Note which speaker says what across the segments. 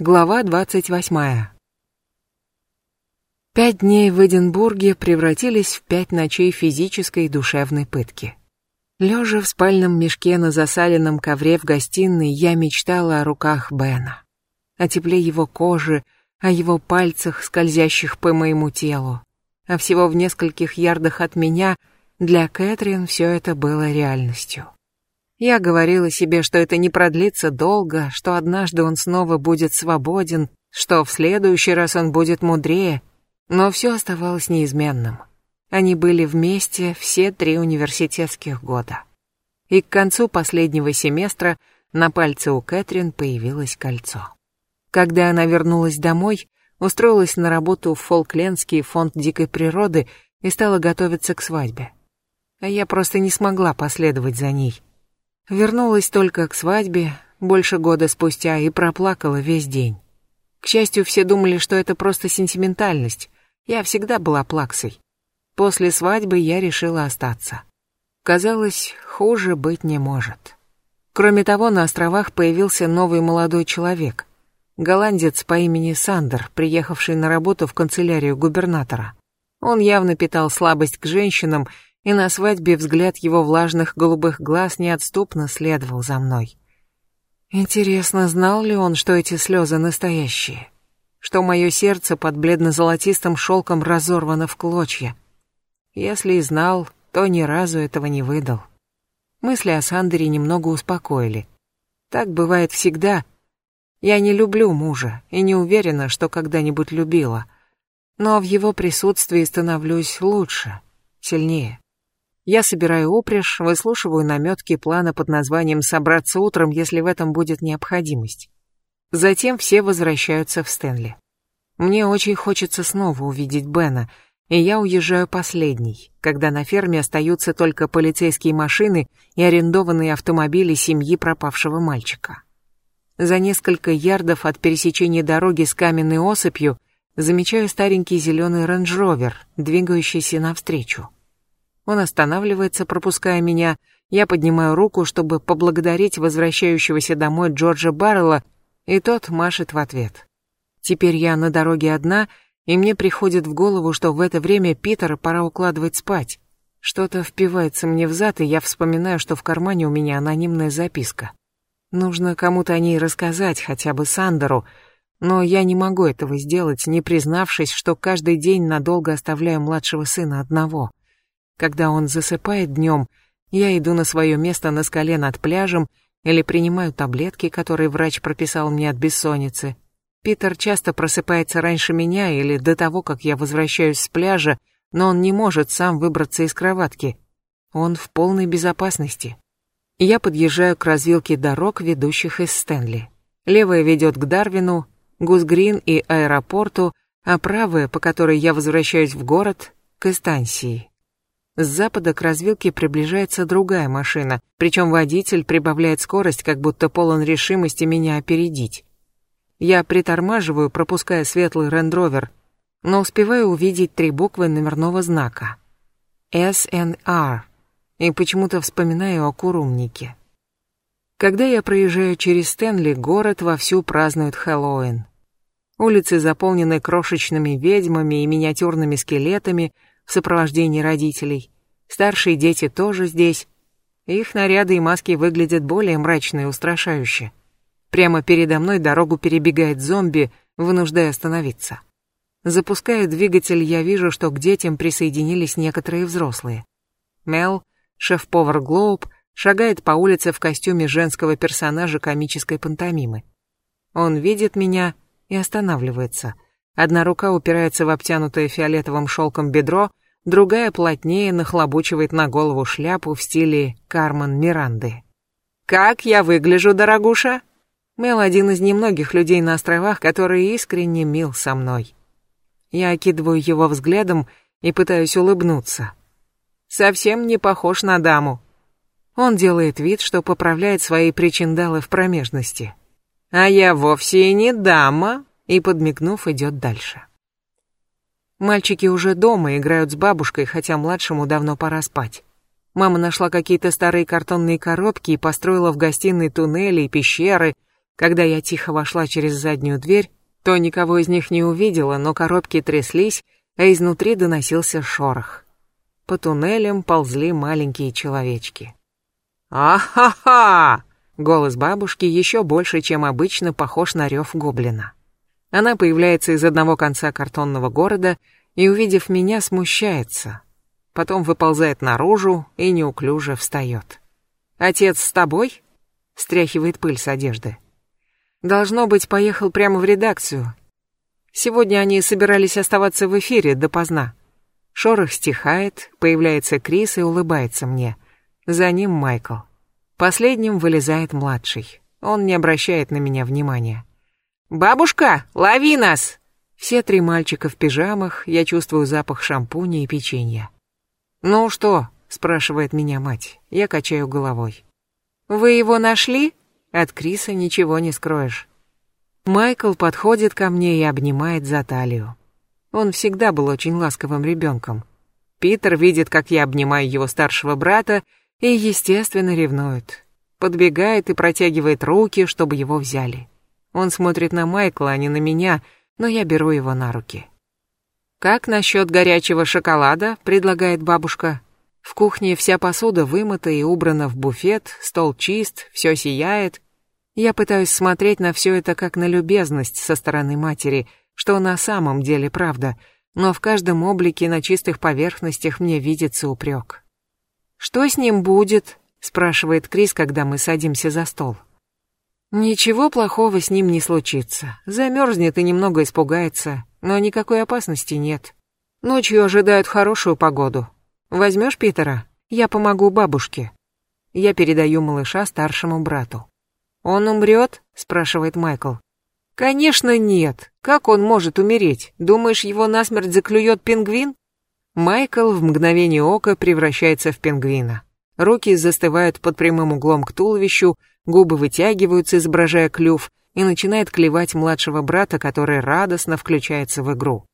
Speaker 1: Глава двадцать восьмая. Пять дней в Эдинбурге превратились в пять ночей физической и душевной пытки. Лежа в спальном мешке на засаленном ковре в гостиной, я мечтала о руках Бена, о тепле его кожи, о его пальцах, скользящих по моему телу. А всего в нескольких ярдах от меня для Кэтрин все это было реальностью. Я говорила себе, что это не продлится долго, что однажды он снова будет свободен, что в следующий раз он будет мудрее, но все оставалось неизменным. Они были вместе все три университетских года. И к концу последнего семестра на пальце у Кэтрин появилось кольцо. Когда она вернулась домой, устроилась на работу в Фолклендский фонд дикой природы и стала готовиться к свадьбе. А я просто не смогла последовать за ней. Вернулась только к свадьбе, больше года спустя, и проплакала весь день. К счастью, все думали, что это просто сентиментальность. Я всегда была плаксой. После свадьбы я решила остаться. Казалось, хуже быть не может. Кроме того, на островах появился новый молодой человек. Голландец по имени Сандер, приехавший на работу в канцелярию губернатора. Он явно питал слабость к женщинам и на свадьбе взгляд его влажных голубых глаз неотступно следовал за мной. Интересно, знал ли он, что эти слезы настоящие? Что мое сердце под бледно-золотистым шелком разорвано в клочья? Если и знал, то ни разу этого не выдал. Мысли о Сандере немного успокоили. Так бывает всегда. Я не люблю мужа и не уверена, что когда-нибудь любила. Но в его присутствии становлюсь лучше, сильнее. Я собираю упряжь, выслушиваю наметки плана под названием «Собраться утром, если в этом будет необходимость». Затем все возвращаются в Стэнли. Мне очень хочется снова увидеть Бена, и я уезжаю последний, когда на ферме остаются только полицейские машины и арендованные автомобили семьи пропавшего мальчика. За несколько ярдов от пересечения дороги с каменной осыпью замечаю старенький зеленый рейндж-ровер, двигающийся навстречу. Он останавливается, пропуская меня. Я поднимаю руку, чтобы поблагодарить возвращающегося домой Джорджа Баррелла, и тот машет в ответ. Теперь я на дороге одна, и мне приходит в голову, что в это время Питера пора укладывать спать. Что-то впивается мне в зад, и я вспоминаю, что в кармане у меня анонимная записка. Нужно кому-то о ней рассказать, хотя бы Сандеру, но я не могу этого сделать, не признавшись, что каждый день надолго оставляю младшего сына одного — когда он засыпает днем, я иду на свое место на скале над пляжем или принимаю таблетки, которые врач прописал мне от бессонницы. Питер часто просыпается раньше меня или до того, как я возвращаюсь с пляжа, но он не может сам выбраться из кроватки. Он в полной безопасности. Я подъезжаю к развилке дорог, ведущих из Стэнли. Левая ведет к Дарвину, Гусгрин и аэропорту, а правая, по которой я возвращаюсь в город, к Эстансии. С запада к развилке приближается другая машина, причем водитель прибавляет скорость, как будто полон решимости меня опередить. Я притормаживаю, пропуская светлый рендровер, но успеваю увидеть три буквы номерного знака. SNR. И почему-то вспоминаю о курумнике. Когда я проезжаю через Стэнли, город вовсю празднует Хэллоуин. Улицы заполнены крошечными ведьмами и миниатюрными скелетами, в сопровождении родителей. Старшие дети тоже здесь. Их наряды и маски выглядят более мрачно и устрашающе. Прямо передо мной дорогу перебегает зомби, вынуждая остановиться. Запуская двигатель, я вижу, что к детям присоединились некоторые взрослые. Мел, шеф-повар Глоуб, шагает по улице в костюме женского персонажа комической пантомимы. Он видит меня и останавливается. Одна рука упирается в обтянутое фиолетовым шелком бедро, другая плотнее нахлобучивает на голову шляпу в стиле Кармен Миранды. «Как я выгляжу, дорогуша?» Мел один из немногих людей на островах, который искренне мил со мной. Я окидываю его взглядом и пытаюсь улыбнуться. Совсем не похож на даму. Он делает вид, что поправляет свои причиндалы в промежности. А я вовсе и не дама, и, подмигнув, идет дальше. Мальчики уже дома играют с бабушкой, хотя младшему давно пора спать. Мама нашла какие-то старые картонные коробки и построила в гостиной туннели и пещеры, Когда я тихо вошла через заднюю дверь, то никого из них не увидела, но коробки тряслись, а изнутри доносился шорох. По туннелям ползли маленькие человечки. «А-ха-ха!» Голос бабушки еще больше, чем обычно, похож на рев гоблина. Она появляется из одного конца картонного города и, увидев меня, смущается. Потом выползает наружу и неуклюже встает. «Отец с тобой?» — стряхивает пыль с одежды. «Должно быть, поехал прямо в редакцию. Сегодня они собирались оставаться в эфире допоздна». Шорох стихает, появляется Крис и улыбается мне. За ним Майкл. Последним вылезает младший. Он не обращает на меня внимания. «Бабушка, лови нас!» Все три мальчика в пижамах, я чувствую запах шампуня и печенья. «Ну что?» — спрашивает меня мать. Я качаю головой. «Вы его нашли?» От Криса ничего не скроешь. Майкл подходит ко мне и обнимает за талию. Он всегда был очень ласковым ребенком. Питер видит, как я обнимаю его старшего брата, и, естественно, ревнует. Подбегает и протягивает руки, чтобы его взяли. Он смотрит на Майкла, а не на меня, но я беру его на руки. «Как насчет горячего шоколада?» — предлагает бабушка. В кухне вся посуда вымыта и убрана в буфет, стол чист, все сияет. Я пытаюсь смотреть на все это как на любезность со стороны матери, что на самом деле правда, но в каждом облике на чистых поверхностях мне видится упрек. «Что с ним будет?» — спрашивает Крис, когда мы садимся за стол. Ничего плохого с ним не случится. Замерзнет и немного испугается, но никакой опасности нет. Ночью ожидают хорошую погоду. Возьмешь Питера? Я помогу бабушке. Я передаю малыша старшему брату. «Он умрет?» — спрашивает Майкл. «Конечно нет. Как он может умереть? Думаешь, его насмерть заклюет пингвин?» Майкл в мгновение ока превращается в пингвина. Руки застывают под прямым углом к туловищу, губы вытягиваются, изображая клюв, и начинает клевать младшего брата, который радостно включается в игру.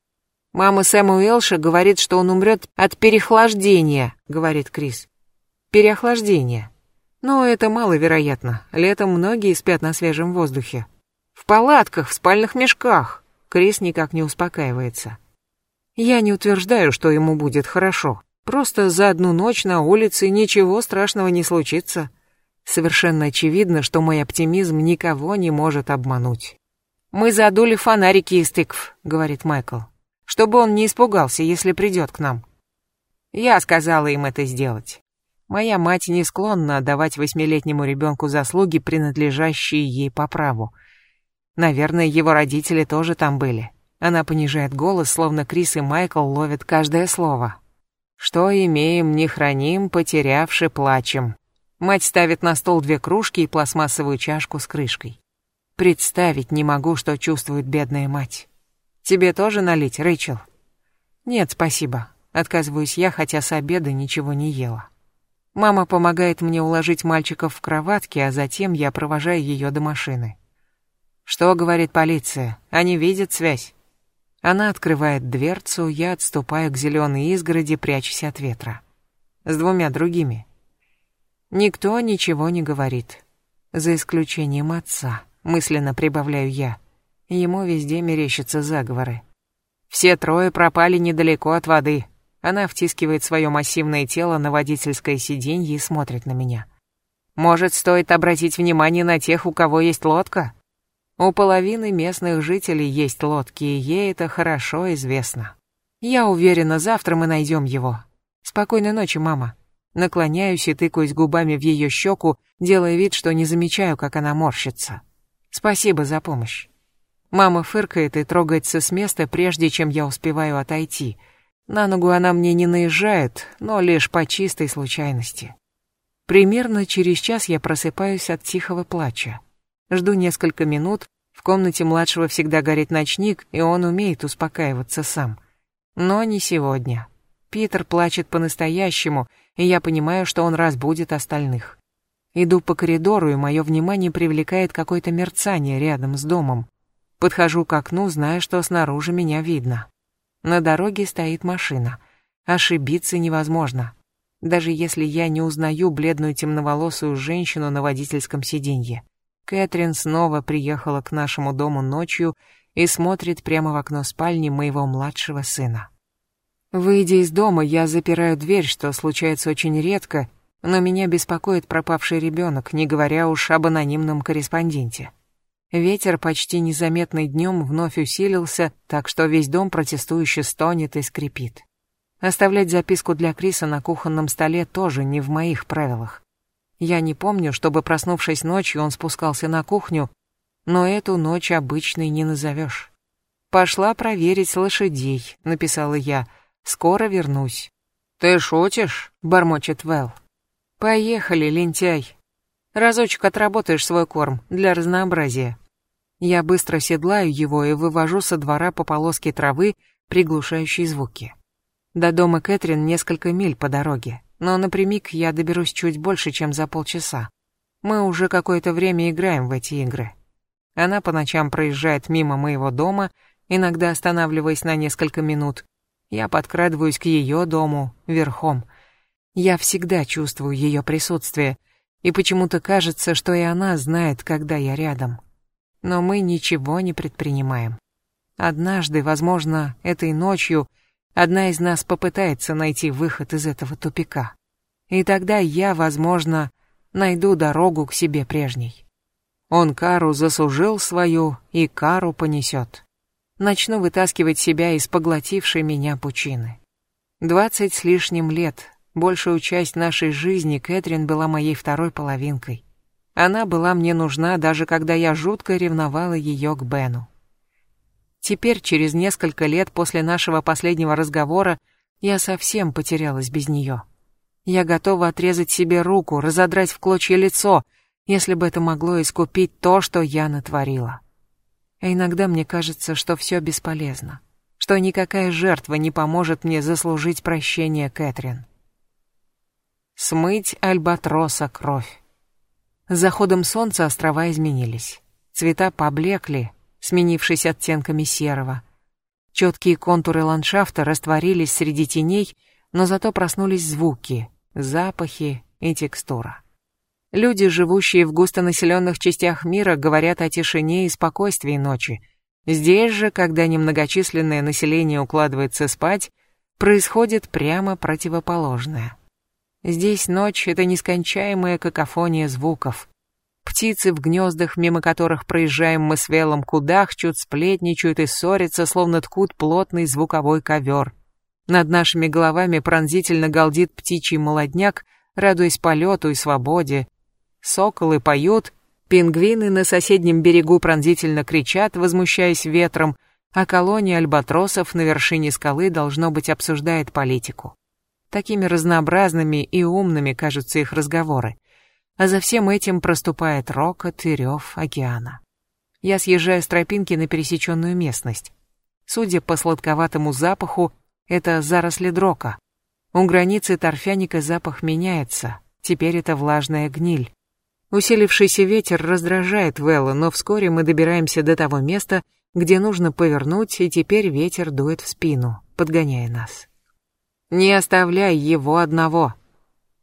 Speaker 1: «Мама Сэма Уэлша говорит, что он умрет от переохлаждения», — говорит Крис. «Переохлаждение. Но это маловероятно. Летом многие спят на свежем воздухе. В палатках, в спальных мешках». Крис никак не успокаивается. Я не утверждаю, что ему будет хорошо. Просто за одну ночь на улице ничего страшного не случится. Совершенно очевидно, что мой оптимизм никого не может обмануть. «Мы задули фонарики из тыкв», — говорит Майкл, «чтобы он не испугался, если придет к нам». Я сказала им это сделать. Моя мать не склонна отдавать восьмилетнему ребенку заслуги, принадлежащие ей по праву. Наверное, его родители тоже там были. Она понижает голос, словно Крис и Майкл ловят каждое слово. «Что имеем, не храним, потерявши, плачем». Мать ставит на стол две кружки и пластмассовую чашку с крышкой. Представить не могу, что чувствует бедная мать. Тебе тоже налить, Рэйчел? Нет, спасибо. Отказываюсь я, хотя с обеда ничего не ела. Мама помогает мне уложить мальчиков в кроватки, а затем я провожаю ее до машины. Что говорит полиция? Они видят связь? Она открывает дверцу, я отступаю к зеленой изгороди, прячась от ветра. С двумя другими. Никто ничего не говорит. За исключением отца, мысленно прибавляю я. Ему везде мерещатся заговоры. Все трое пропали недалеко от воды. Она втискивает свое массивное тело на водительское сиденье и смотрит на меня. Может, стоит обратить внимание на тех, у кого есть лодка? У половины местных жителей есть лодки, и ей это хорошо известно. Я уверена, завтра мы найдем его. Спокойной ночи, мама. Наклоняюсь и тыкаюсь губами в ее щеку, делая вид, что не замечаю, как она морщится. Спасибо за помощь. Мама фыркает и трогается с места, прежде чем я успеваю отойти. На ногу она мне не наезжает, но лишь по чистой случайности. Примерно через час я просыпаюсь от тихого плача. Жду несколько минут, в комнате младшего всегда горит ночник, и он умеет успокаиваться сам. Но не сегодня. Питер плачет по-настоящему, и я понимаю, что он разбудит остальных. Иду по коридору, и мое внимание привлекает какое-то мерцание рядом с домом. Подхожу к окну, зная, что снаружи меня видно. На дороге стоит машина. Ошибиться невозможно. Даже если я не узнаю бледную темноволосую женщину на водительском сиденье. Кэтрин снова приехала к нашему дому ночью и смотрит прямо в окно спальни моего младшего сына. Выйдя из дома, я запираю дверь, что случается очень редко, но меня беспокоит пропавший ребенок, не говоря уж об анонимном корреспонденте. Ветер почти незаметный днем вновь усилился, так что весь дом протестующе стонет и скрипит. Оставлять записку для Криса на кухонном столе тоже не в моих правилах. Я не помню, чтобы, проснувшись ночью, он спускался на кухню, но эту ночь обычной не назовешь. «Пошла проверить лошадей», — написала я, — Скоро вернусь». «Ты шутишь?» — бормочет Вэл. «Поехали, лентяй. Разочек отработаешь свой корм для разнообразия». Я быстро седлаю его и вывожу со двора по полоске травы, приглушающей звуки. До дома Кэтрин несколько миль по дороге, но напрямик я доберусь чуть больше, чем за полчаса. Мы уже какое-то время играем в эти игры. Она по ночам проезжает мимо моего дома, иногда останавливаясь на несколько минут, я подкрадываюсь к ее дому верхом. Я всегда чувствую ее присутствие, и почему-то кажется, что и она знает, когда я рядом. Но мы ничего не предпринимаем. Однажды, возможно, этой ночью, одна из нас попытается найти выход из этого тупика. И тогда я, возможно, найду дорогу к себе прежней. Он кару заслужил свою, и кару понесет начну вытаскивать себя из поглотившей меня пучины. Двадцать с лишним лет, большую часть нашей жизни Кэтрин была моей второй половинкой. Она была мне нужна, даже когда я жутко ревновала ее к Бену. Теперь, через несколько лет после нашего последнего разговора, я совсем потерялась без нее. Я готова отрезать себе руку, разодрать в клочья лицо, если бы это могло искупить то, что я натворила. А иногда мне кажется, что все бесполезно, что никакая жертва не поможет мне заслужить прощение Кэтрин. Смыть альбатроса кровь. С заходом солнца острова изменились. Цвета поблекли, сменившись оттенками серого. Четкие контуры ландшафта растворились среди теней, но зато проснулись звуки, запахи и текстура. Люди, живущие в густонаселенных частях мира, говорят о тишине и спокойствии ночи. Здесь же, когда немногочисленное население укладывается спать, происходит прямо противоположное. Здесь ночь — это нескончаемая какофония звуков. Птицы в гнездах, мимо которых проезжаем мы с велом, кудахчут, сплетничают и ссорятся, словно ткут плотный звуковой ковер. Над нашими головами пронзительно галдит птичий молодняк, радуясь полету и свободе, Соколы поют, пингвины на соседнем берегу пронзительно кричат, возмущаясь ветром, а колония альбатросов на вершине скалы, должно быть, обсуждает политику. Такими разнообразными и умными кажутся их разговоры. А за всем этим проступает рокот и рев океана. Я съезжаю с тропинки на пересеченную местность. Судя по сладковатому запаху, это заросли дрока. У границы торфяника запах меняется, теперь это влажная гниль. Усилившийся ветер раздражает Вэлла, но вскоре мы добираемся до того места, где нужно повернуть, и теперь ветер дует в спину, подгоняя нас. Не оставляй его одного.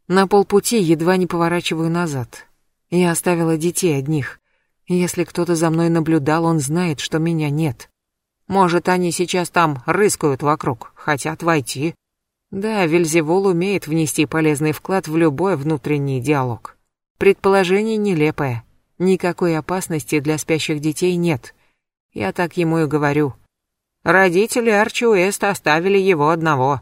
Speaker 1: На полпути едва не поворачиваю назад. Я оставила детей одних. Если кто-то за мной наблюдал, он знает, что меня нет. Может, они сейчас там рыскают вокруг, хотят войти. Да, Вельзевул умеет внести полезный вклад в любой внутренний диалог. Предположение нелепое. Никакой опасности для спящих детей нет. Я так ему и говорю. Родители Арчи Уэста оставили его одного.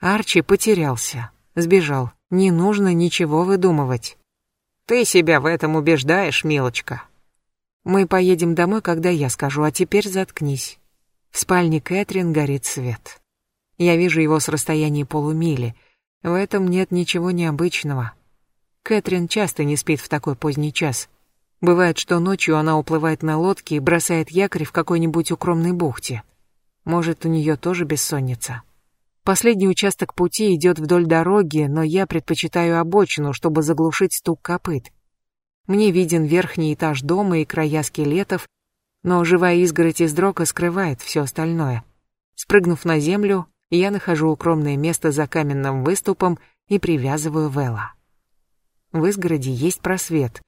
Speaker 1: Арчи потерялся, сбежал. Не нужно ничего выдумывать. Ты себя в этом убеждаешь, милочка. Мы поедем домой, когда я скажу, а теперь заткнись. В спальне Кэтрин горит свет. Я вижу его с расстояния полумили. В этом нет ничего необычного. Кэтрин часто не спит в такой поздний час. Бывает, что ночью она уплывает на лодке и бросает якорь в какой-нибудь укромной бухте. Может, у нее тоже бессонница. Последний участок пути идет вдоль дороги, но я предпочитаю обочину, чтобы заглушить стук копыт. Мне виден верхний этаж дома и края скелетов, но живая изгородь из дрока скрывает все остальное. Спрыгнув на землю, я нахожу укромное место за каменным выступом и привязываю Вела. В изгороди есть просвет.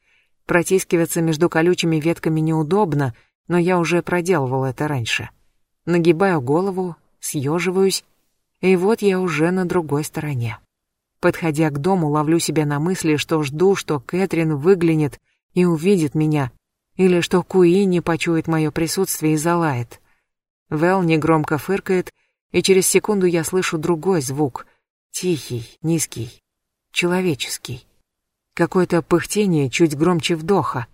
Speaker 1: Протискиваться между колючими ветками неудобно, но я уже проделывал это раньше. Нагибаю голову, съеживаюсь, и вот я уже на другой стороне. Подходя к дому, ловлю себя на мысли, что жду, что Кэтрин выглянет и увидит меня, или что Куини почует мое присутствие и залает. Вэл негромко фыркает, и через секунду я слышу другой звук, тихий, низкий, человеческий. Какое-то пыхтение чуть громче вдоха.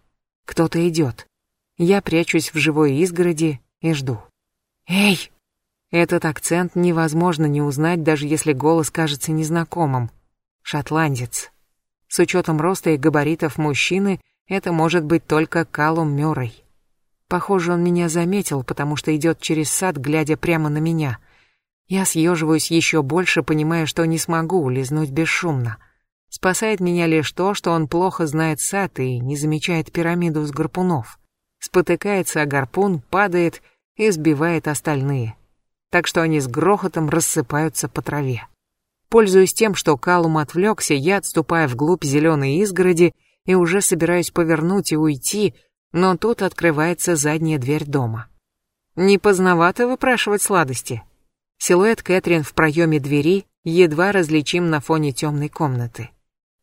Speaker 1: Кто-то идет. Я прячусь в живой изгороди и жду. «Эй!» Этот акцент невозможно не узнать, даже если голос кажется незнакомым. Шотландец. С учетом роста и габаритов мужчины, это может быть только Калум Мюррей. Похоже, он меня заметил, потому что идет через сад, глядя прямо на меня. Я съеживаюсь еще больше, понимая, что не смогу улизнуть бесшумно. Спасает меня лишь то, что он плохо знает сад и не замечает пирамиду с гарпунов. Спотыкается о гарпун, падает и сбивает остальные. Так что они с грохотом рассыпаются по траве. Пользуясь тем, что Калум отвлекся, я отступаю вглубь зеленой изгороди и уже собираюсь повернуть и уйти, но тут открывается задняя дверь дома. Не поздновато выпрашивать сладости. Силуэт Кэтрин в проеме двери едва различим на фоне темной комнаты.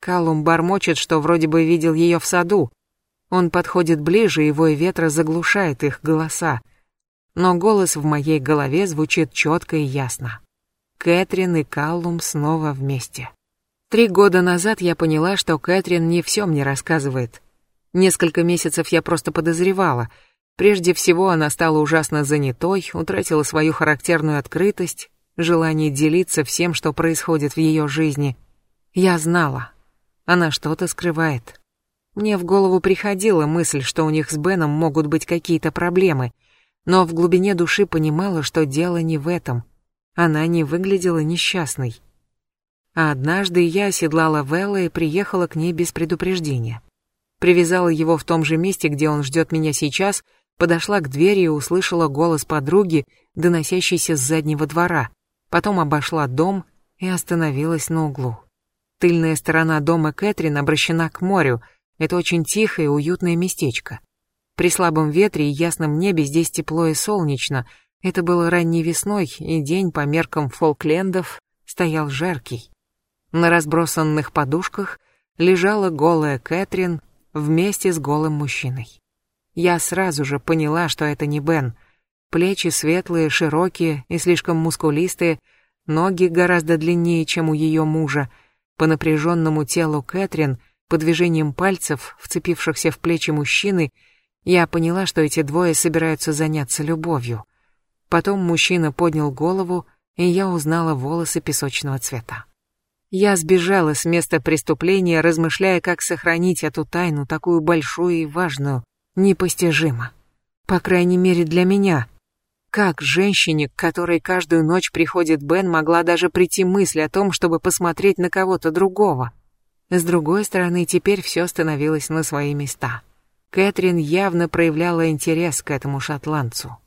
Speaker 1: Калум бормочет, что вроде бы видел ее в саду. Он подходит ближе, и вой ветра заглушает их голоса. Но голос в моей голове звучит четко и ясно. Кэтрин и Каллум снова вместе. Три года назад я поняла, что Кэтрин не все мне рассказывает. Несколько месяцев я просто подозревала. Прежде всего, она стала ужасно занятой, утратила свою характерную открытость, желание делиться всем, что происходит в ее жизни. Я знала, она что-то скрывает. Мне в голову приходила мысль, что у них с Беном могут быть какие-то проблемы, но в глубине души понимала, что дело не в этом. Она не выглядела несчастной. А однажды я оседлала Велла и приехала к ней без предупреждения. Привязала его в том же месте, где он ждет меня сейчас, подошла к двери и услышала голос подруги, доносящийся с заднего двора. Потом обошла дом и остановилась на углу. Тыльная сторона дома Кэтрин обращена к морю. Это очень тихое и уютное местечко. При слабом ветре и ясном небе здесь тепло и солнечно. Это было ранней весной, и день по меркам Фолклендов стоял жаркий. На разбросанных подушках лежала голая Кэтрин вместе с голым мужчиной. Я сразу же поняла, что это не Бен. Плечи светлые, широкие и слишком мускулистые, ноги гораздо длиннее, чем у ее мужа — по напряженному телу Кэтрин, по движениям пальцев, вцепившихся в плечи мужчины, я поняла, что эти двое собираются заняться любовью. Потом мужчина поднял голову, и я узнала волосы песочного цвета. Я сбежала с места преступления, размышляя, как сохранить эту тайну, такую большую и важную, непостижимо. По крайней мере для меня, как женщине, к которой каждую ночь приходит Бен, могла даже прийти мысль о том, чтобы посмотреть на кого-то другого? С другой стороны, теперь все становилось на свои места. Кэтрин явно проявляла интерес к этому шотландцу.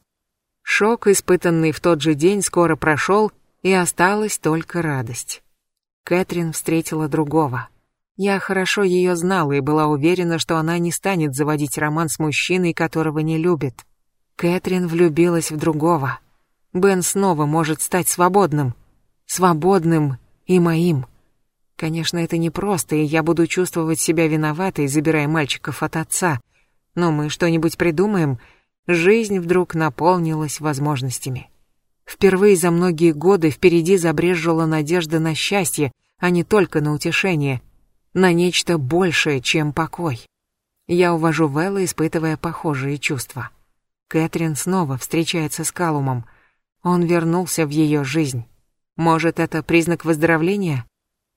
Speaker 1: Шок, испытанный в тот же день, скоро прошел, и осталась только радость. Кэтрин встретила другого. Я хорошо ее знала и была уверена, что она не станет заводить роман с мужчиной, которого не любит. Кэтрин влюбилась в другого. Бен снова может стать свободным. Свободным и моим. Конечно, это непросто, и я буду чувствовать себя виноватой, забирая мальчиков от отца. Но мы что-нибудь придумаем. Жизнь вдруг наполнилась возможностями. Впервые за многие годы впереди забрежжила надежда на счастье, а не только на утешение, на нечто большее, чем покой. Я увожу Вэлла, испытывая похожие чувства. Кэтрин снова встречается с Калумом. Он вернулся в ее жизнь. Может, это признак выздоровления?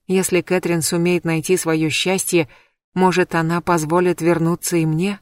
Speaker 1: Если Кэтрин сумеет найти свое счастье, может, она позволит вернуться и мне?